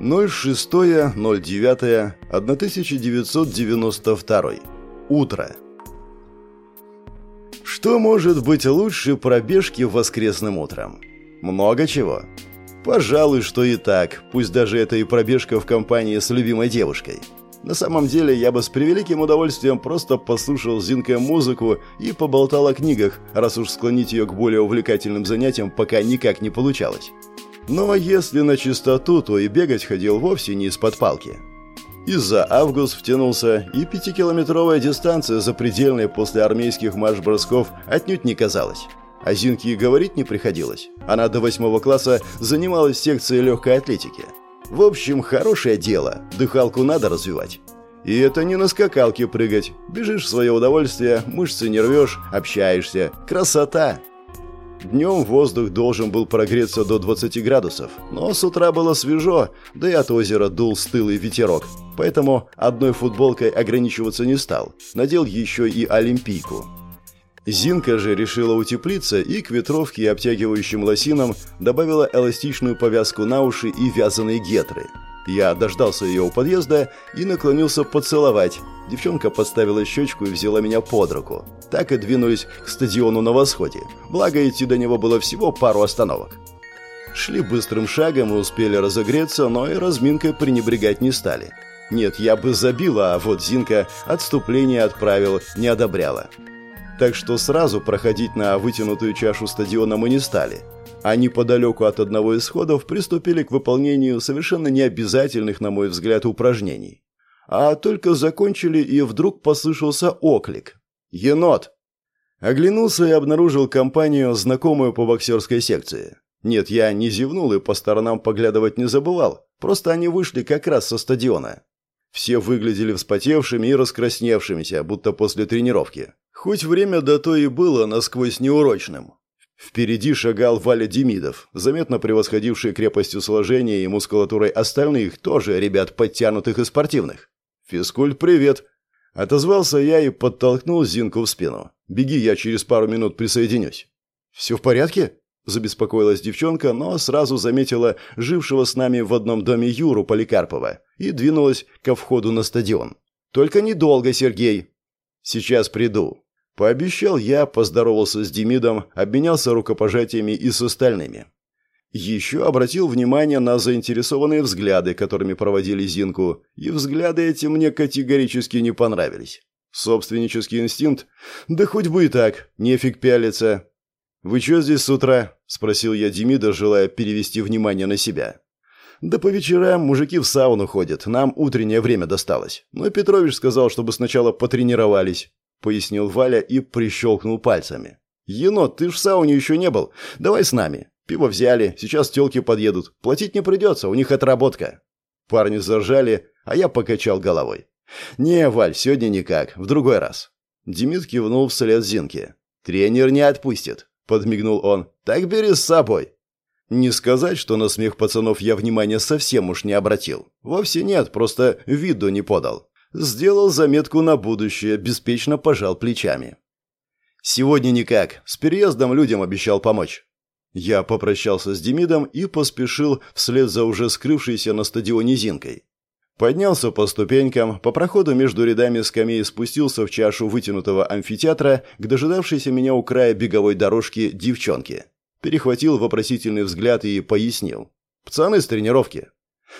06.09.1992. Утро. Что может быть лучше пробежки воскресным утром? Много чего. Пожалуй, что и так, пусть даже это и пробежка в компании с любимой девушкой. На самом деле, я бы с превеликим удовольствием просто послушал Зинкой музыку и поболтал о книгах, раз уж склонить ее к более увлекательным занятиям пока никак не получалось. Но если на чистоту, то и бегать ходил вовсе не из-под палки. Из-за август втянулся, и пятикилометровая дистанция запредельная после армейских марш-бросков отнюдь не казалась. О Зинке и говорить не приходилось. Она до восьмого класса занималась в секции легкой атлетики. В общем, хорошее дело. Дыхалку надо развивать. И это не на скакалке прыгать. Бежишь в свое удовольствие, мышцы не рвешь, общаешься. Красота! Днем воздух должен был прогреться до 20 градусов, но с утра было свежо, да и от озера дул стылый ветерок. Поэтому одной футболкой ограничиваться не стал. Надел еще и олимпийку. Зинка же решила утеплиться и к ветровке и обтягивающим лосинам добавила эластичную повязку на уши и вязаные гетры. Я дождался ее у подъезда и наклонился поцеловать. Девчонка подставила щечку и взяла меня под руку. Так и двинулись к стадиону на восходе. Благо, идти до него было всего пару остановок. Шли быстрым шагом и успели разогреться, но и разминкой пренебрегать не стали. Нет, я бы забила, а вот Зинка отступление отправил, не одобряла так что сразу проходить на вытянутую чашу стадиона мы не стали. А неподалеку от одного из сходов приступили к выполнению совершенно необязательных, на мой взгляд, упражнений. А только закончили, и вдруг послышался оклик. «Енот!» Оглянулся и обнаружил компанию, знакомую по боксерской секции. Нет, я не зевнул и по сторонам поглядывать не забывал, просто они вышли как раз со стадиона. Все выглядели вспотевшими и раскрасневшимися, будто после тренировки. Хоть время до то и было насквозь неурочным. Впереди шагал Валя Демидов, заметно превосходивший крепостью сложения и мускулатурой остальных, тоже ребят подтянутых и спортивных. «Физкульт, привет!» Отозвался я и подтолкнул Зинку в спину. «Беги, я через пару минут присоединюсь». «Все в порядке?» – забеспокоилась девчонка, но сразу заметила жившего с нами в одном доме Юру Поликарпова и двинулась ко входу на стадион. «Только недолго, Сергей!» «Сейчас приду», Пообещал я, поздоровался с Демидом, обменялся рукопожатиями и с остальными. Еще обратил внимание на заинтересованные взгляды, которыми проводили Зинку, и взгляды эти мне категорически не понравились. Собственнический инстинкт? Да хоть бы и так, нефиг пялиться. «Вы что здесь с утра?» – спросил я Демида, желая перевести внимание на себя. «Да по вечерам мужики в сауну ходят, нам утреннее время досталось. Но Петрович сказал, чтобы сначала потренировались. — пояснил Валя и прищелкнул пальцами. «Енот, ты ж в сауне еще не был. Давай с нами. Пиво взяли, сейчас телки подъедут. Платить не придется, у них отработка». Парни заржали, а я покачал головой. «Не, Валь, сегодня никак, в другой раз». Демид кивнул вслед Зинке. «Тренер не отпустит», — подмигнул он. «Так бери с собой». Не сказать, что на смех пацанов я внимания совсем уж не обратил. Вовсе нет, просто виду не подал. Сделал заметку на будущее, беспечно пожал плечами. «Сегодня никак. С переездом людям обещал помочь». Я попрощался с Демидом и поспешил вслед за уже скрывшейся на стадионе Зинкой. Поднялся по ступенькам, по проходу между рядами скамей спустился в чашу вытянутого амфитеатра к дожидавшейся меня у края беговой дорожки девчонке. Перехватил вопросительный взгляд и пояснил. «Пацаны с тренировки».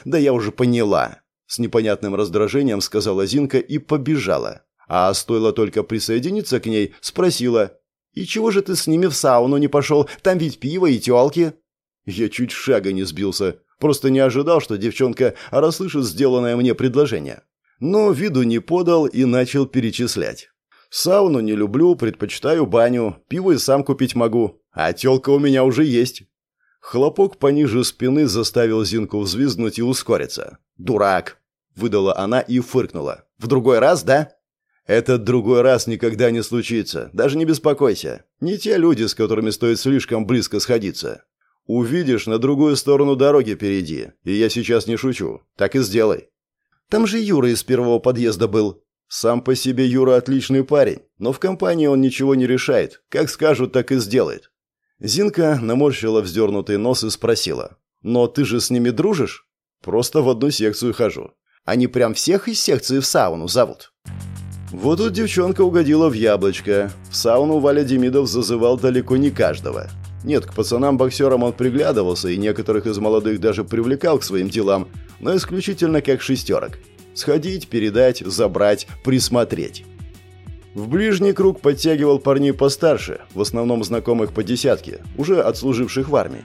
«Да я уже поняла. С непонятным раздражением сказала Зинка и побежала. А стоило только присоединиться к ней, спросила. «И чего же ты с ними в сауну не пошел? Там ведь пиво и тёлки». Я чуть шага не сбился. Просто не ожидал, что девчонка расслышит сделанное мне предложение. Но виду не подал и начал перечислять. «Сауну не люблю, предпочитаю баню, пиво и сам купить могу, а тёлка у меня уже есть». Хлопок пониже спины заставил Зинку взвизгнуть и ускориться. «Дурак!» – выдала она и фыркнула. «В другой раз, да?» «Этот другой раз никогда не случится. Даже не беспокойся. Не те люди, с которыми стоит слишком близко сходиться. Увидишь, на другую сторону дороги перейди. И я сейчас не шучу. Так и сделай». «Там же Юра из первого подъезда был». «Сам по себе Юра отличный парень, но в компании он ничего не решает. Как скажут, так и сделает. Зинка наморщила вздернутый нос и спросила. «Но ты же с ними дружишь?» Просто в одну секцию хожу. Они прям всех из секции в сауну зовут. Вот тут девчонка угодила в яблочко. В сауну Валя Демидов зазывал далеко не каждого. Нет, к пацанам-боксерам он приглядывался и некоторых из молодых даже привлекал к своим делам, но исключительно как шестерок. Сходить, передать, забрать, присмотреть. В ближний круг подтягивал парней постарше, в основном знакомых по десятке, уже отслуживших в армии.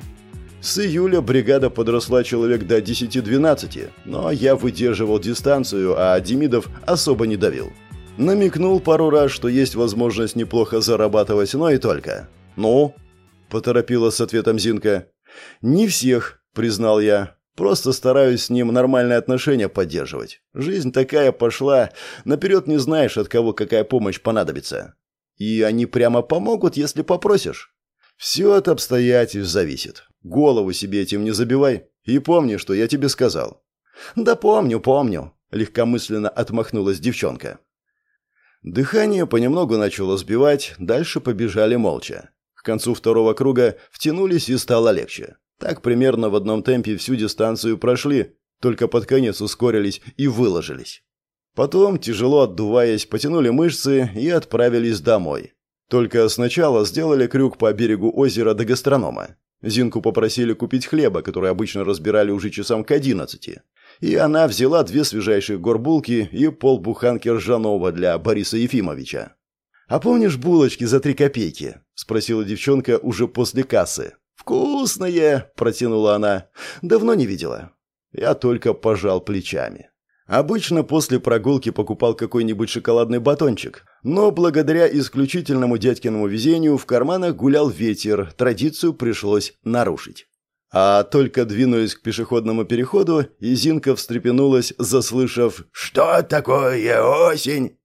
С июля бригада подросла человек до 10-12, но я выдерживал дистанцию, а Демидов особо не давил. Намекнул пару раз, что есть возможность неплохо зарабатывать, но и только. «Ну?» – поторопила с ответом Зинка. «Не всех», – признал я. «Просто стараюсь с ним нормальные отношения поддерживать. Жизнь такая пошла, наперед не знаешь, от кого какая помощь понадобится. И они прямо помогут, если попросишь». «Все от обстоятельств зависит. Голову себе этим не забивай. И помни, что я тебе сказал». «Да помню, помню», — легкомысленно отмахнулась девчонка. Дыхание понемногу начало сбивать, дальше побежали молча. К концу второго круга втянулись и стало легче. Так примерно в одном темпе всю дистанцию прошли, только под конец ускорились и выложились. Потом, тяжело отдуваясь, потянули мышцы и отправились домой. Только сначала сделали крюк по берегу озера до гастронома. Зинку попросили купить хлеба, который обычно разбирали уже часам к одиннадцати. И она взяла две свежайшие горбулки и полбуханки ржаного для Бориса Ефимовича. «А помнишь булочки за три копейки?» – спросила девчонка уже после кассы. «Вкусные!» – протянула она. «Давно не видела». Я только пожал плечами. Обычно после прогулки покупал какой-нибудь шоколадный батончик, но благодаря исключительному дядькиному везению в карманах гулял ветер, традицию пришлось нарушить. А только двинулись к пешеходному переходу, и Зинка встрепенулась, заслышав «Что такое осень?».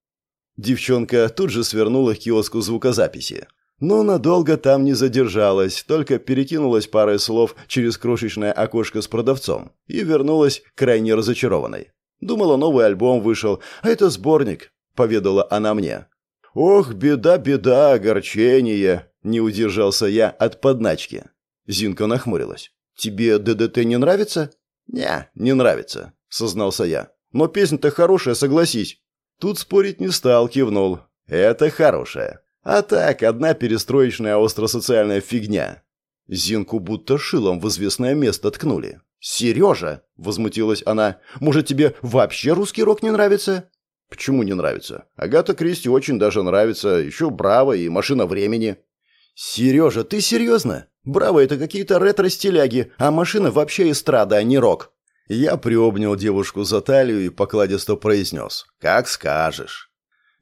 Девчонка тут же свернула к киоску звукозаписи. Но надолго там не задержалась, только перекинулась парой слов через крошечное окошко с продавцом и вернулась крайне разочарованной. Думала, новый альбом вышел, а это сборник», — поведала она мне. «Ох, беда, беда, огорчение!» — не удержался я от подначки. Зинка нахмурилась. «Тебе ДДТ не нравится?» «Не, не нравится», — сознался я. «Но песня-то хорошая, согласись». Тут спорить не стал, кивнул. «Это хорошая. А так, одна перестроечная остросоциальная фигня». Зинку будто шилом в известное место ткнули. «Сережа!» – возмутилась она. «Может, тебе вообще русский рок не нравится?» «Почему не нравится? Агата Кристи очень даже нравится. Еще «Браво» и «Машина времени». «Сережа, ты серьезно? «Браво» — это какие-то ретро-стиляги, а «Машина» вообще эстрада, а не рок». Я приобнял девушку за талию и покладисто произнес. «Как скажешь».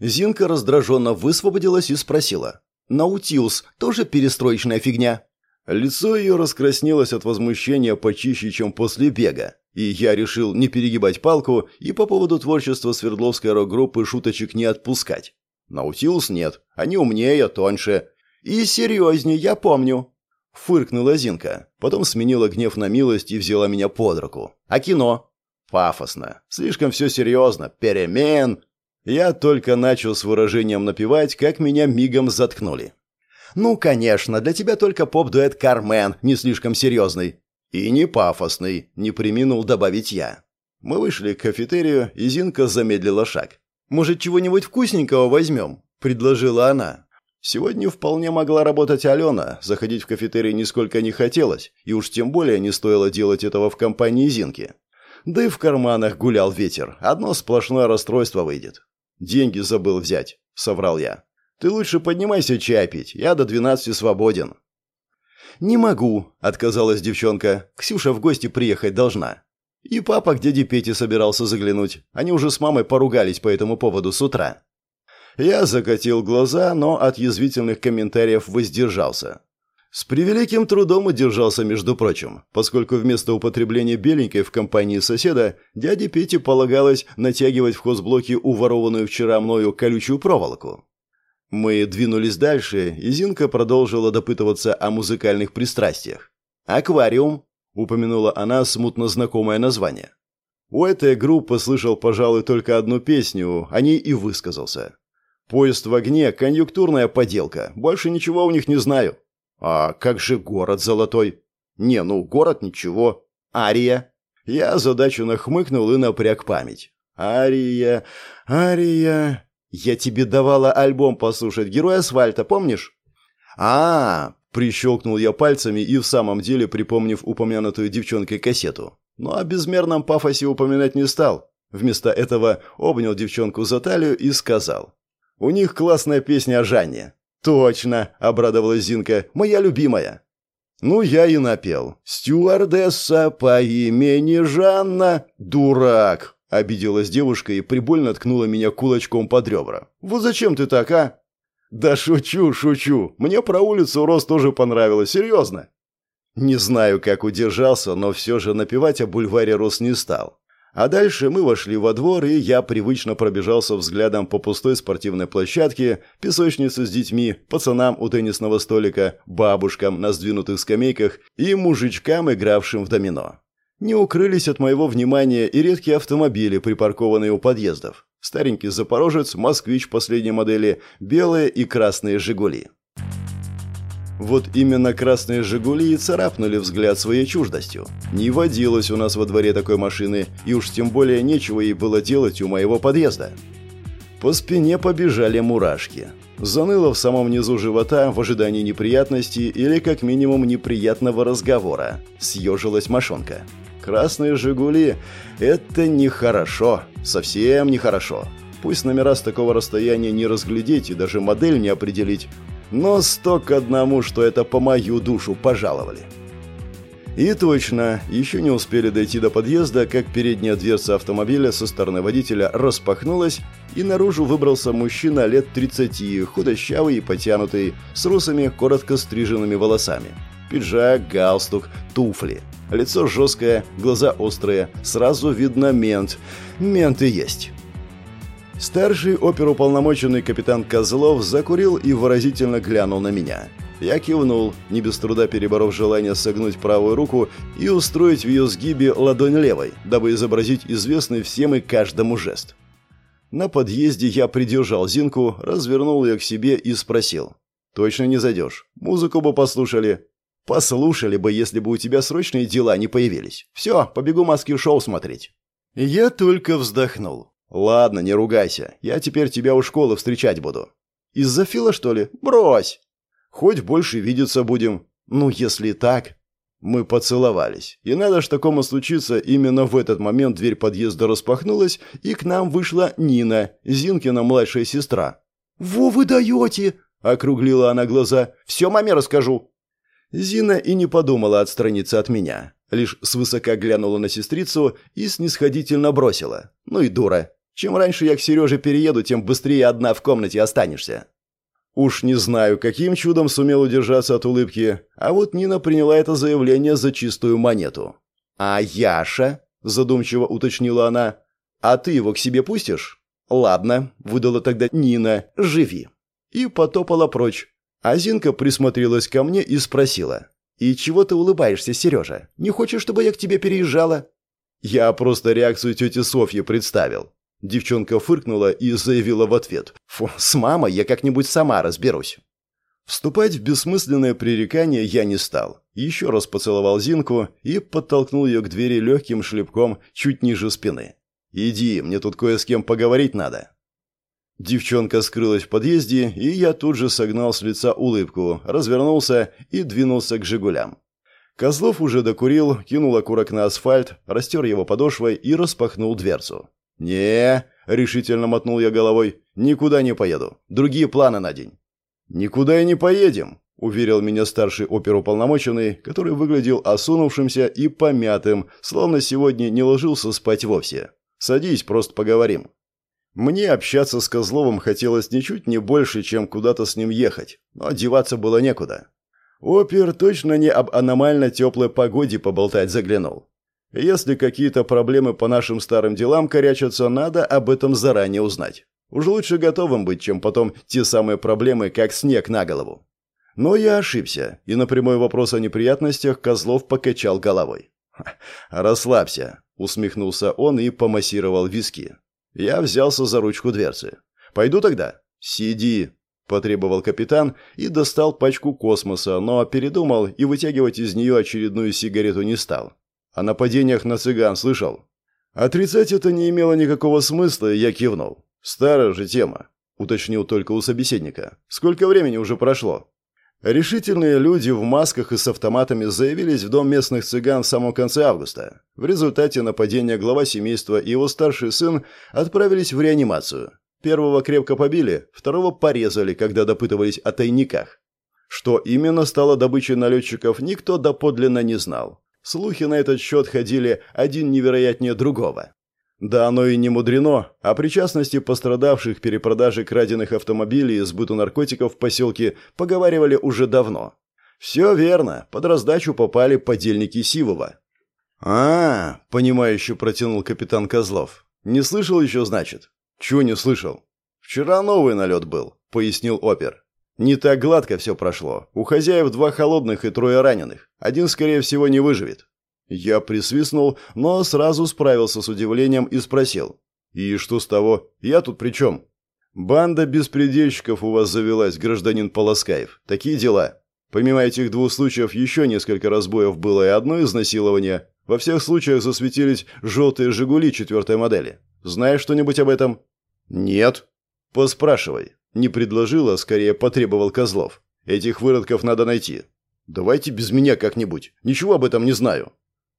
Зинка раздраженно высвободилась и спросила. «Наутилус тоже перестроечная фигня?» Лицо ее раскраснелось от возмущения почище, чем после бега, и я решил не перегибать палку и по поводу творчества Свердловской рок-группы шуточек не отпускать. Наутилус нет, они умнее, тоньше. И серьезнее, я помню. Фыркнула Зинка, потом сменила гнев на милость и взяла меня под руку. А кино? Пафосно. Слишком все серьезно. Перемен. Я только начал с выражением напевать, как меня мигом заткнули. «Ну, конечно, для тебя только поп-дуэт «Кармен», не слишком серьезный». «И не пафосный», — не приминул добавить я. Мы вышли к кафетерию, и Зинка замедлила шаг. «Может, чего-нибудь вкусненького возьмем?» — предложила она. Сегодня вполне могла работать Алена, заходить в кафетерий нисколько не хотелось, и уж тем более не стоило делать этого в компании Зинки. Да и в карманах гулял ветер, одно сплошное расстройство выйдет. «Деньги забыл взять», — соврал я. Ты лучше поднимайся чай пить, я до двенадцати свободен». «Не могу», — отказалась девчонка. «Ксюша в гости приехать должна». И папа к дяде Пете собирался заглянуть. Они уже с мамой поругались по этому поводу с утра. Я закатил глаза, но от язвительных комментариев воздержался. С превеликим трудом удержался, между прочим, поскольку вместо употребления беленькой в компании соседа дяде Пете полагалось натягивать в хозблоке уворованную вчера мною колючую проволоку. Мы двинулись дальше, и Зинка продолжила допытываться о музыкальных пристрастиях. «Аквариум», — упомянула она смутно знакомое название. У этой группы слышал, пожалуй, только одну песню, о ней и высказался. «Поезд в огне» — конъюнктурная поделка, больше ничего у них не знаю. «А как же город золотой?» «Не, ну, город ничего. Ария?» Я озадаченно хмыкнул и напряг память. «Ария... Ария...» «Я тебе давала альбом послушать, Герой асфальта, помнишь?» а, -а, -а Прищелкнул я пальцами и в самом деле, припомнив упомянутую девчонкой кассету. Но о безмерном пафосе упоминать не стал. Вместо этого обнял девчонку за талию и сказал. «У них классная песня о Жанне». «Точно!» – обрадовалась Зинка. «Моя любимая». Ну, я и напел. «Стюардесса по имени Жанна. Дурак!» – обиделась девушка и прибольно ткнула меня кулачком под ребра. «Вот зачем ты так, а?» «Да шучу, шучу. Мне про улицу Рос тоже понравилось. Серьезно». Не знаю, как удержался, но все же напевать о бульваре Рос не стал. А дальше мы вошли во двор, и я привычно пробежался взглядом по пустой спортивной площадке, песочнице с детьми, пацанам у теннисного столика, бабушкам на сдвинутых скамейках и мужичкам, игравшим в домино. Не укрылись от моего внимания и редкие автомобили, припаркованные у подъездов. Старенький «Запорожец», «Москвич» последней модели, белые и красные «Жигули». Вот именно красные «Жигули» и царапнули взгляд своей чуждостью. Не водилось у нас во дворе такой машины, и уж тем более нечего ей было делать у моего подъезда. По спине побежали мурашки. Заныло в самом низу живота в ожидании неприятностей или как минимум неприятного разговора. Съежилась мошонка. Красные «Жигули» — это нехорошо, совсем нехорошо. Пусть номера с такого расстояния не разглядеть и даже модель не определить, но сто к одному, что это по мою душу пожаловали. И точно, еще не успели дойти до подъезда, как передняя дверца автомобиля со стороны водителя распахнулась, и наружу выбрался мужчина лет 30, худощавый и потянутый, с русыми, коротко стриженными волосами. Пиджак, галстук, туфли. Лицо жесткое, глаза острые, сразу видно мент. Мент и есть. Старший оперуполномоченный капитан Козлов закурил и выразительно глянул на меня. Я кивнул, не без труда переборов желание согнуть правую руку и устроить в ее сгибе ладонь левой, дабы изобразить известный всем и каждому жест. На подъезде я придержал Зинку, развернул ее к себе и спросил. «Точно не зайдешь? Музыку бы послушали». «Послушали бы, если бы у тебя срочные дела не появились. Все, побегу маски-шоу смотреть». Я только вздохнул. «Ладно, не ругайся. Я теперь тебя у школы встречать буду». «Из-за Фила, что ли? Брось!» «Хоть больше видеться будем. Ну, если так...» Мы поцеловались. И надо ж такому случиться, именно в этот момент дверь подъезда распахнулась, и к нам вышла Нина, Зинкина младшая сестра. «Во вы даете!» — округлила она глаза. «Все маме расскажу». Зина и не подумала отстраниться от меня. Лишь свысока глянула на сестрицу и снисходительно бросила. «Ну и дура. Чем раньше я к Сереже перееду, тем быстрее одна в комнате останешься». Уж не знаю, каким чудом сумел удержаться от улыбки, а вот Нина приняла это заявление за чистую монету. «А Яша?» – задумчиво уточнила она. «А ты его к себе пустишь?» «Ладно», – выдала тогда Нина, – «живи». И потопала прочь. А Зинка присмотрелась ко мне и спросила. «И чего ты улыбаешься, Сережа? Не хочешь, чтобы я к тебе переезжала?» Я просто реакцию тети Софьи представил. Девчонка фыркнула и заявила в ответ. «Фу, с мамой я как-нибудь сама разберусь». Вступать в бессмысленное пререкание я не стал. Еще раз поцеловал Зинку и подтолкнул ее к двери легким шлепком чуть ниже спины. «Иди, мне тут кое с кем поговорить надо». Девчонка скрылась в подъезде, и я тут же согнал с лица улыбку, развернулся и двинулся к «Жигулям». Козлов уже докурил, кинул окурок на асфальт, растер его подошвой и распахнул дверцу не решительно мотнул я головой. «Никуда не поеду. Другие планы на день». «Никуда и не поедем», — уверил меня старший оперуполномоченный, который выглядел осунувшимся и помятым, словно сегодня не ложился спать вовсе. «Садись, просто поговорим». Мне общаться с Козловым хотелось ничуть не больше, чем куда-то с ним ехать, но одеваться было некуда. Опер точно не об аномально теплой погоде поболтать заглянул. Если какие-то проблемы по нашим старым делам корячатся, надо об этом заранее узнать. Уж лучше готовым быть, чем потом те самые проблемы, как снег на голову. Но я ошибся, и на прямой вопрос о неприятностях Козлов покачал головой. «Расслабься», — усмехнулся он и помассировал виски. Я взялся за ручку дверцы. «Пойду тогда?» «Сиди», — потребовал капитан и достал пачку космоса, но передумал и вытягивать из нее очередную сигарету не стал. О нападениях на цыган слышал? Отрицать это не имело никакого смысла, я кивнул. Старая же тема, уточнил только у собеседника. Сколько времени уже прошло? Решительные люди в масках и с автоматами заявились в дом местных цыган в самом конце августа. В результате нападения глава семейства и его старший сын отправились в реанимацию. Первого крепко побили, второго порезали, когда допытывались о тайниках. Что именно стало добычей налетчиков, никто доподлинно не знал. Слухи на этот счет ходили один невероятнее другого. Да оно и не мудрено, о причастности пострадавших перепродаже краденных автомобилей и сбыту наркотиков в поселке поговаривали уже давно. Все верно, под раздачу попали подельники Сивова. а, -а понимающе протянул капитан Козлов. «Не слышал еще, значит?» «Чего не слышал?» «Вчера новый налет был», — пояснил опер. Не так гладко все прошло. У хозяев два холодных и трое раненых. Один, скорее всего, не выживет. Я присвистнул, но сразу справился с удивлением и спросил. «И что с того? Я тут при чем?» «Банда беспредельщиков у вас завелась, гражданин Полоскаев. Такие дела. Помимо этих двух случаев еще несколько разбоев было и одно изнасилование. Во всех случаях засветились желтые «Жигули» четвертой модели. Знаешь что-нибудь об этом?» «Нет». «Поспрашивай. Не предложил, а скорее потребовал Козлов. Этих выродков надо найти. Давайте без меня как-нибудь. Ничего об этом не знаю.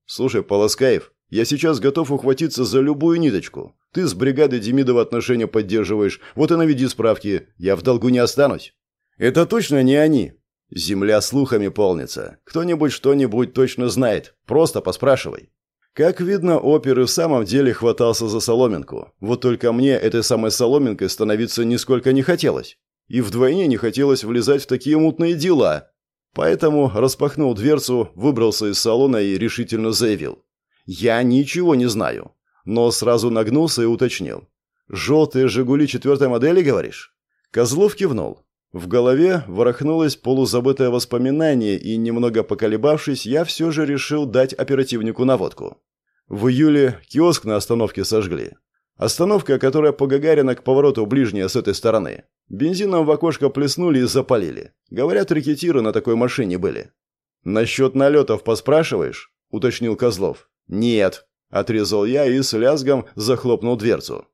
Слушай, Полоскаев, я сейчас готов ухватиться за любую ниточку. Ты с бригадой Демидова отношения поддерживаешь, вот и наведи справки. Я в долгу не останусь. Это точно не они. Земля слухами полнится. Кто-нибудь что-нибудь точно знает. Просто поспрашивай. Как видно, опер и в самом деле хватался за соломинку. Вот только мне этой самой соломинкой становиться нисколько не хотелось. И вдвойне не хотелось влезать в такие мутные дела. Поэтому распахнул дверцу, выбрался из салона и решительно заявил. «Я ничего не знаю». Но сразу нагнулся и уточнил. «Желтые «Жигули» четвертой модели, говоришь?» Козлов кивнул. В голове ворохнулось полузабытое воспоминание, и, немного поколебавшись, я все же решил дать оперативнику наводку. В июле киоск на остановке сожгли. Остановка, которая по Гагарина к повороту ближняя с этой стороны. Бензином в окошко плеснули и запалили. Говорят, рекетиры на такой машине были. «Насчет налетов поспрашиваешь?» – уточнил Козлов. «Нет», – отрезал я и с лязгом захлопнул дверцу.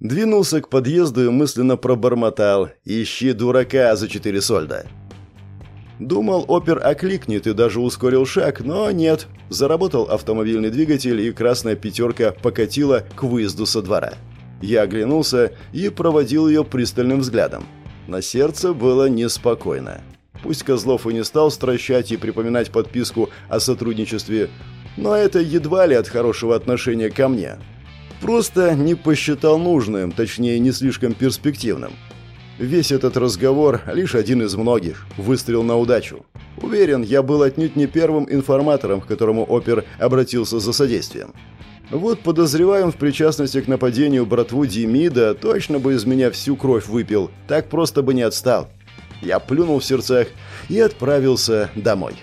Двинулся к подъезду и мысленно пробормотал «Ищи дурака за четыре сольда». Думал, опер окликнет и даже ускорил шаг, но нет. Заработал автомобильный двигатель, и красная пятерка покатила к выезду со двора. Я оглянулся и проводил ее пристальным взглядом. На сердце было неспокойно. Пусть Козлов и не стал стращать и припоминать подписку о сотрудничестве, но это едва ли от хорошего отношения ко мне. Просто не посчитал нужным, точнее, не слишком перспективным. Весь этот разговор – лишь один из многих. Выстрел на удачу. Уверен, я был отнюдь не первым информатором, к которому опер обратился за содействием. Вот подозреваем в причастности к нападению братву Демида, точно бы из меня всю кровь выпил, так просто бы не отстал. Я плюнул в сердцах и отправился домой.